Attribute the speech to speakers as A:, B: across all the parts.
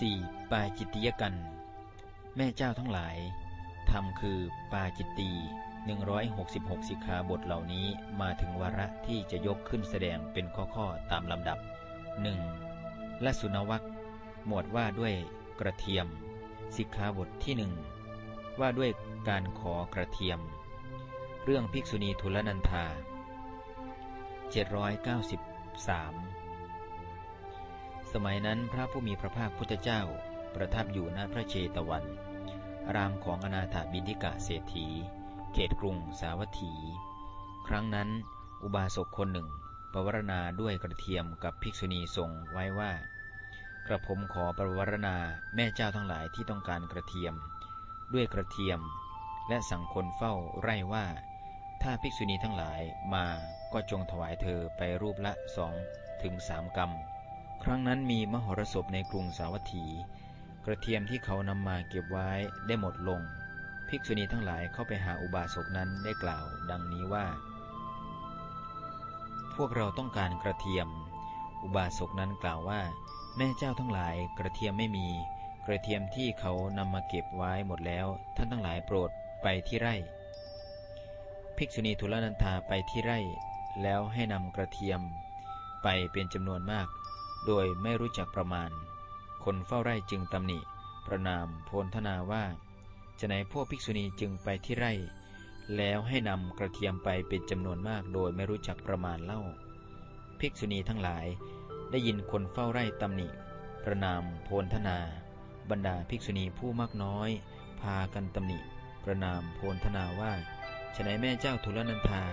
A: 4. ปาจิตติยกัน แม่เจ้าทั้งหลายธรรมคือปาจิตตี166 สิกขาบทเหล่านี้มาถึงวาระที่จะยกขึ้นแสดงเป็นข้อๆตามลำดับ 1. และสุนวัคหมวดว่าด้วยกระเทียม สิกขาบทที่หนึ่งว่าด้วยการขอกระเทียม เรื่องภิกษุณีทุลนันธา793 สมัยนั้นพระผู้มีพระภาคพุทธเจ้า ประทับอยู่ณพระเชตวัน รามของอนาถาบินิกะเศรษฐี เขตกรุงสาวัตถี ครั้งนั้น อุบาสกคนหนึ่งประวรณาด้วยกระเทียมกับภิกษุณีทรงไว้ว่า กระผมขอประวรณาแม่เจ้าทั้งหลายที่ต้องการกระเทียม ด้วยกระเทียม และสั่งคนเฝ้าไร่ว่า ถ้าภิกษุณีทั้งหลายมาก็จงถวายเธอไปรูปละสองถึงสามกรรม ครั้งนั้นมีมหรสพในกรุงสาวัตถี กระเทียมที่เขานำมาเก็บไว้ได้หมดลง ภิกษุณีทั้งหลายเข้าไปหาอุบาสกนั้นได้กล่าว ดังนี้ว่า พวกเราต้องการกระเทียม อุบาสกนั้นกล่าวว่า แม่เจ้าทั้งหลายกระเทียมไม่มี กระเทียมที่เขานำมาเก็บไว้หมดแล้ว ท่านทั้งหลายโปรดไปที่ไร่ ภิกษุณีทุลนันธาไปที่ไร่ แล้วให้นำกระเทียมไปเป็นจำนวนมาก โดยไม่รู้จักประมาณ คนเฝ้าไร่จึงตำหนิ ประนามโพลธนาว่าจะไหนพวกภิกษุณีจึงไปที่ไร่ แล้วให้นำกระเทียมไปเป็นจำนวนมากโดยไม่รู้จักประมาณเล่า ภิกษุณีทั้งหลาย ได้ยินคนเฝ้าไร่ตำหนิ ประนามโพลธนา บรรดาภิกษุณีผู้มากน้อย พากันตำหนิ ประนามโพลธนาว่าฉนัยแม่เจ้าทุลนันทา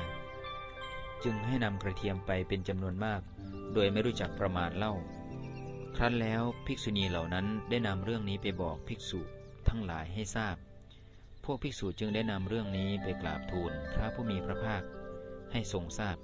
A: จึงให้นำกระเทียมไปเป็นจำนวนมาก โดยไม่รู้จักประมาณเล่า ครั้นแล้วภิกษุณีเหล่านั้นได้นำเรื่องนี้ไปบอกภิกษุทั้งหลายให้ทราบ พวกภิกษุจึงได้นำเรื่องนี้ไปกราบทูลพระผู้มีพระภาคให้ทรงทราบ